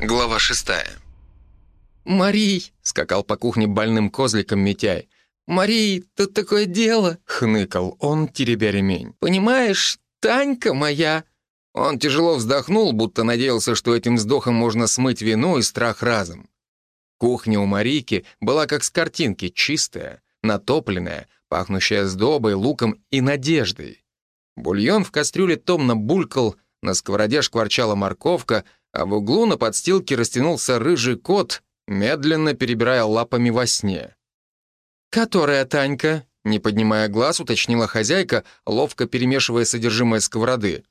Глава шестая. «Марий!» — скакал по кухне больным козликом Митяй. «Марий, тут такое дело!» — хныкал он, теребя ремень. «Понимаешь, Танька моя...» Он тяжело вздохнул, будто надеялся, что этим вздохом можно смыть вину и страх разом. Кухня у Марийки была как с картинки, чистая, натопленная, пахнущая сдобой, луком и надеждой. Бульон в кастрюле томно булькал, на сковороде шкварчала морковка, а в углу на подстилке растянулся рыжий кот, медленно перебирая лапами во сне. «Которая Танька?» — не поднимая глаз, уточнила хозяйка, ловко перемешивая содержимое сковороды.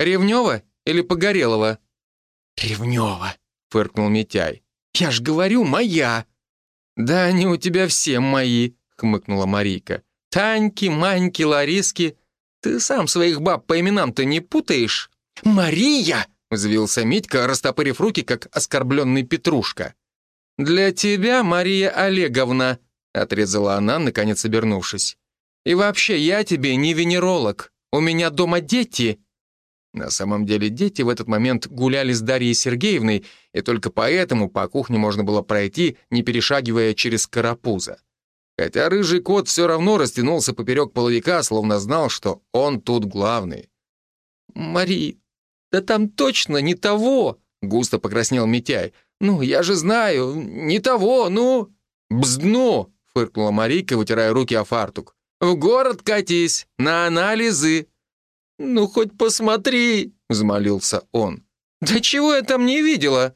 «Ревнева или Погорелова?» «Ревнева», — фыркнул Митяй. «Я ж говорю, моя!» «Да они у тебя все мои», — хмыкнула Марийка. «Таньки, Маньки, Лариски. Ты сам своих баб по именам-то не путаешь?» «Мария!» — взвился Митька, растопырив руки, как оскорбленный Петрушка. «Для тебя, Мария Олеговна», — отрезала она, наконец обернувшись. «И вообще, я тебе не венеролог. У меня дома дети». На самом деле дети в этот момент гуляли с Дарьей Сергеевной, и только поэтому по кухне можно было пройти, не перешагивая через карапуза. Хотя рыжий кот все равно растянулся поперек половика, словно знал, что он тут главный. «Мари, да там точно не того!» — густо покраснел Митяй. «Ну, я же знаю, не того, ну...» «Бздну!» — фыркнула Марийка, вытирая руки о фартук. «В город катись, на анализы!» «Ну, хоть посмотри!» — взмолился он. «Да чего я там не видела?»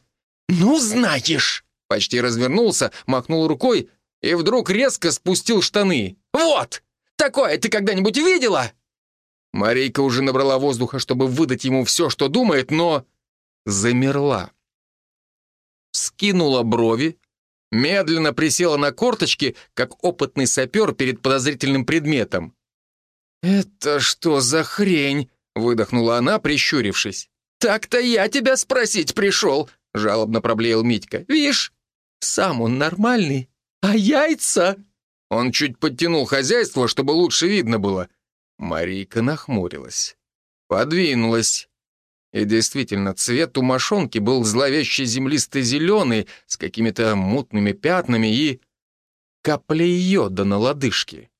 «Ну, знаешь!» Почти развернулся, махнул рукой и вдруг резко спустил штаны. «Вот! Такое ты когда-нибудь видела?» Марийка уже набрала воздуха, чтобы выдать ему все, что думает, но замерла. Скинула брови, медленно присела на корточки, как опытный сапер перед подозрительным предметом. «Это что за хрень?» — выдохнула она, прищурившись. «Так-то я тебя спросить пришел», — жалобно проблеял Митька. «Вишь, сам он нормальный, а яйца...» Он чуть подтянул хозяйство, чтобы лучше видно было. Марийка нахмурилась. Подвинулась. И действительно, цвет у мошонки был зловеще землисто-зеленый, с какими-то мутными пятнами и... каплей йода на лодыжке.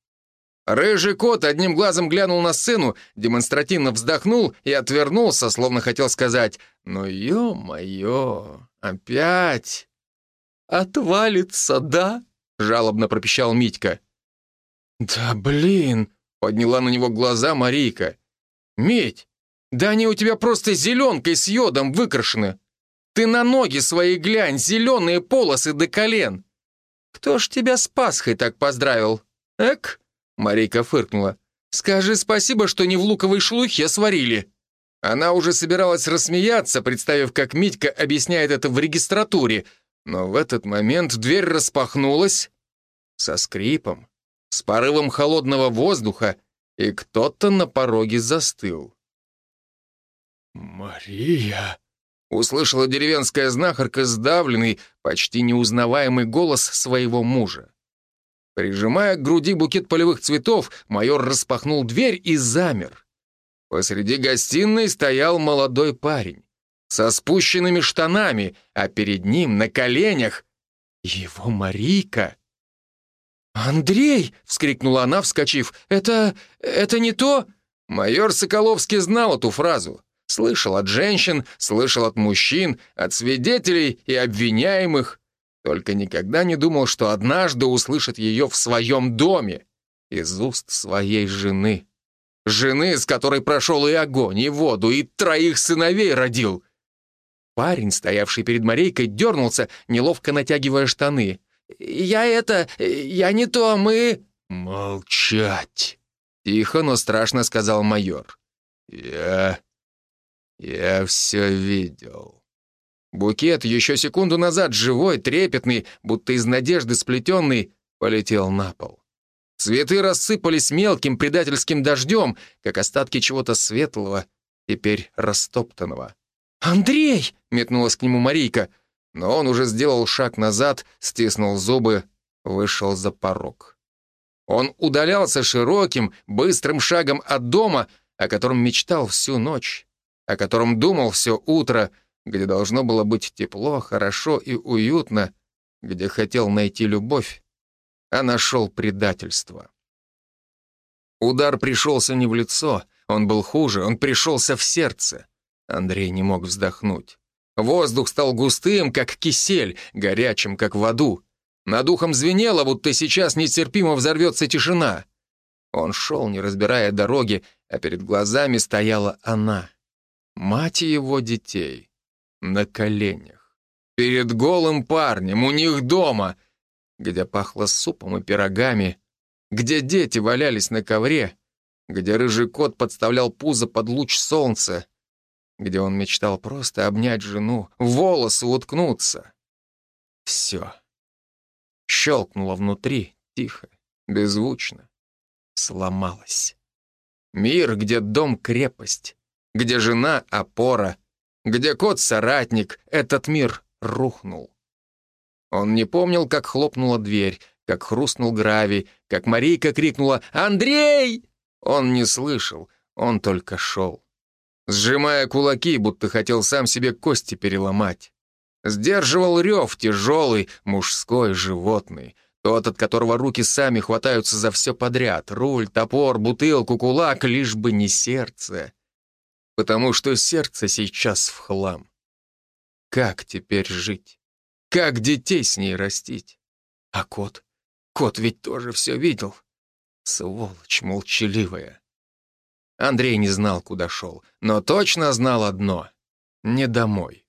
Рыжий кот одним глазом глянул на сцену, демонстративно вздохнул и отвернулся, словно хотел сказать «Ну, ё-моё, опять!» «Отвалится, да?» — жалобно пропищал Митька. «Да блин!» — подняла на него глаза Марийка. «Медь, да они у тебя просто зеленкой с йодом выкрашены. Ты на ноги свои глянь, зеленые полосы до колен. Кто ж тебя с Пасхой так поздравил? Эк?» Марийка фыркнула. «Скажи спасибо, что не в луковой шелухе сварили». Она уже собиралась рассмеяться, представив, как Митька объясняет это в регистратуре, но в этот момент дверь распахнулась со скрипом, с порывом холодного воздуха, и кто-то на пороге застыл. «Мария!» — услышала деревенская знахарка сдавленный, почти неузнаваемый голос своего мужа. Прижимая к груди букет полевых цветов, майор распахнул дверь и замер. Посреди гостиной стоял молодой парень со спущенными штанами, а перед ним на коленях его Марийка. «Андрей!» — вскрикнула она, вскочив. «Это... это не то...» Майор Соколовский знал эту фразу. Слышал от женщин, слышал от мужчин, от свидетелей и обвиняемых. Только никогда не думал, что однажды услышит ее в своем доме, из уст своей жены. Жены, с которой прошел и огонь, и воду, и троих сыновей родил. Парень, стоявший перед Марейкой, дернулся, неловко натягивая штаны. «Я это... я не то, мы...» «Молчать!» — тихо, но страшно сказал майор. «Я... я все видел». Букет, еще секунду назад живой, трепетный, будто из надежды сплетенный, полетел на пол. Цветы рассыпались мелким предательским дождем, как остатки чего-то светлого, теперь растоптанного. «Андрей!» — метнулась к нему Марийка — но он уже сделал шаг назад, стиснул зубы, вышел за порог. Он удалялся широким, быстрым шагом от дома, о котором мечтал всю ночь, о котором думал все утро, где должно было быть тепло, хорошо и уютно, где хотел найти любовь, а нашел предательство. Удар пришелся не в лицо, он был хуже, он пришелся в сердце. Андрей не мог вздохнуть. Воздух стал густым, как кисель, горячим, как в аду. Над ухом звенело, будто сейчас нетерпимо взорвется тишина. Он шел, не разбирая дороги, а перед глазами стояла она, мать его детей, на коленях. Перед голым парнем, у них дома, где пахло супом и пирогами, где дети валялись на ковре, где рыжий кот подставлял пузо под луч солнца, где он мечтал просто обнять жену, волосы уткнуться. Все. Щелкнуло внутри, тихо, беззвучно. Сломалось. Мир, где дом — крепость, где жена — опора, где кот — соратник, этот мир рухнул. Он не помнил, как хлопнула дверь, как хрустнул гравий, как Марийка крикнула «Андрей!». Он не слышал, он только шел. Сжимая кулаки, будто хотел сам себе кости переломать. Сдерживал рев тяжелый, мужской, животный. Тот, от которого руки сами хватаются за все подряд. Руль, топор, бутылку, кулак, лишь бы не сердце. Потому что сердце сейчас в хлам. Как теперь жить? Как детей с ней растить? А кот? Кот ведь тоже все видел. Сволочь молчаливая. Андрей не знал, куда шел, но точно знал одно — не домой.